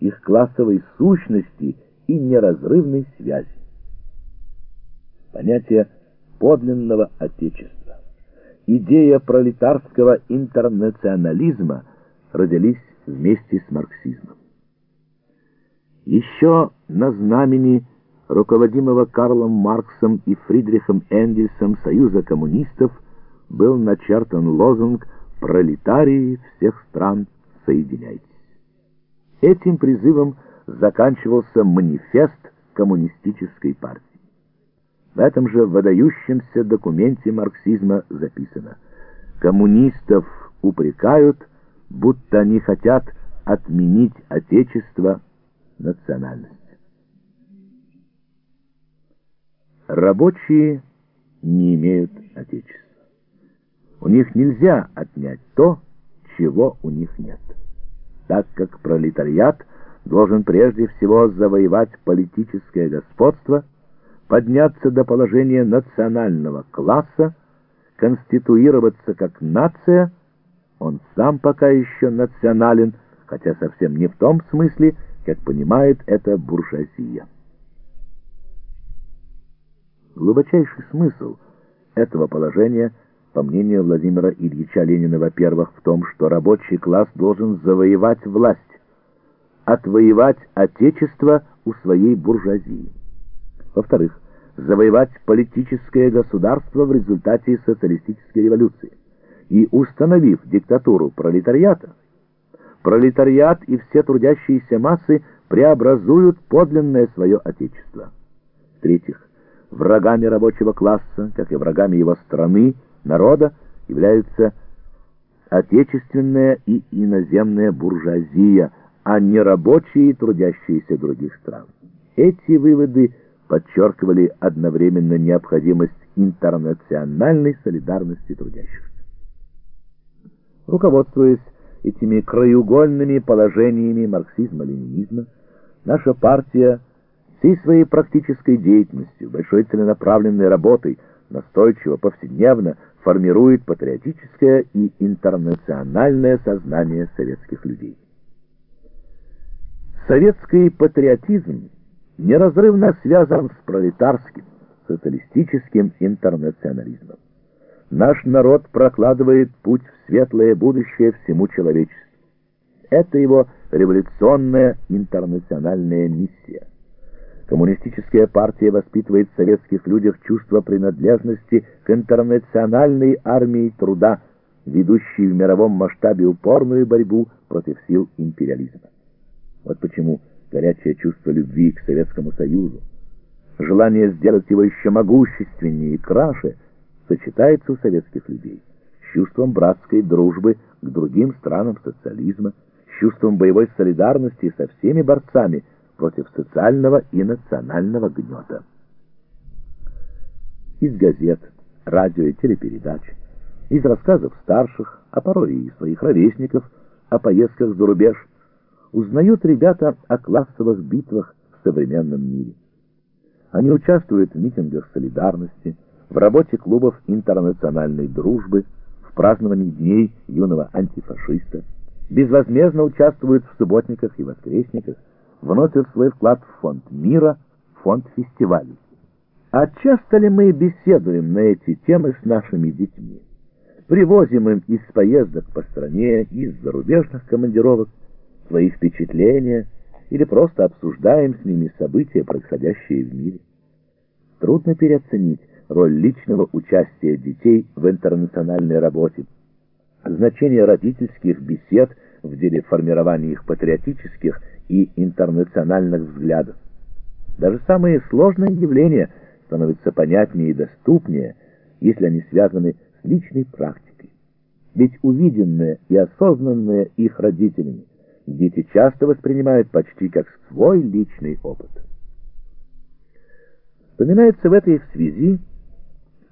их классовой сущности и неразрывной связи. Понятие подлинного отечества, идея пролетарского интернационализма родились вместе с марксизмом. Еще на знамени руководимого Карлом Марксом и Фридрихом Энгельсом Союза коммунистов был начертан лозунг «Пролетарии всех стран, соединяйтесь». Этим призывом заканчивался манифест коммунистической партии. В этом же выдающемся документе марксизма записано «Коммунистов упрекают, будто они хотят отменить Отечество, национальность». Рабочие не имеют Отечества. У них нельзя отнять то, чего у них нет. Так как пролетариат должен прежде всего завоевать политическое господство, подняться до положения национального класса, конституироваться как нация, он сам пока еще национален, хотя совсем не в том смысле, как понимает это буржуазия. Глубочайший смысл этого положения, по мнению Владимира Ильича Ленина, во-первых, в том, что рабочий класс должен завоевать власть, отвоевать отечество у своей буржуазии. Во-вторых, завоевать политическое государство в результате социалистической революции. И установив диктатуру пролетариата, пролетариат и все трудящиеся массы преобразуют подлинное свое отечество. В-третьих, врагами рабочего класса, как и врагами его страны, народа, являются отечественная и иноземная буржуазия, а не рабочие и трудящиеся других стран. Эти выводы подчеркивали одновременно необходимость интернациональной солидарности трудящихся. Руководствуясь этими краеугольными положениями марксизма-ленинизма, наша партия всей своей практической деятельностью, большой целенаправленной работой, настойчиво, повседневно формирует патриотическое и интернациональное сознание советских людей. Советский патриотизм неразрывно связан с пролетарским, социалистическим интернационализмом. Наш народ прокладывает путь в светлое будущее всему человечеству. Это его революционная интернациональная миссия. Коммунистическая партия воспитывает в советских людях чувство принадлежности к интернациональной армии труда, ведущей в мировом масштабе упорную борьбу против сил империализма. Вот почему горячее чувство любви к Советскому Союзу, желание сделать его еще могущественнее и краше, сочетается у советских людей с чувством братской дружбы к другим странам социализма, с чувством боевой солидарности со всеми борцами – против социального и национального гнета. Из газет, радио и телепередач, из рассказов старших, а порой и своих ровесников о поездках за рубеж, узнают ребята о классовых битвах в современном мире. Они участвуют в митингах солидарности, в работе клубов интернациональной дружбы, в праздновании дней юного антифашиста, безвозмездно участвуют в субботниках и воскресниках, вносят свой вклад в фонд мира, фонд фестивалей. А часто ли мы беседуем на эти темы с нашими детьми? Привозим им из поездок по стране, из зарубежных командировок свои впечатления или просто обсуждаем с ними события, происходящие в мире. Трудно переоценить роль личного участия детей в интернациональной работе, значение родительских бесед в деле формирования их патриотических и интернациональных взглядов. Даже самые сложные явления становятся понятнее и доступнее, если они связаны с личной практикой. Ведь увиденное и осознанное их родителями дети часто воспринимают почти как свой личный опыт. Вспоминается в этой связи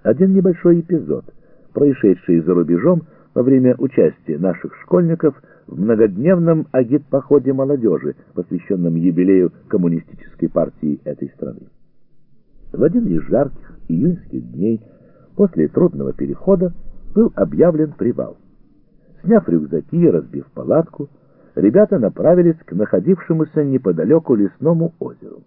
один небольшой эпизод, происшедший за рубежом во время участия наших школьников в многодневном агитпоходе молодежи, посвященном юбилею коммунистической партии этой страны. В один из жарких июньских дней после трудного перехода был объявлен привал. Сняв рюкзаки и разбив палатку, ребята направились к находившемуся неподалеку лесному озеру.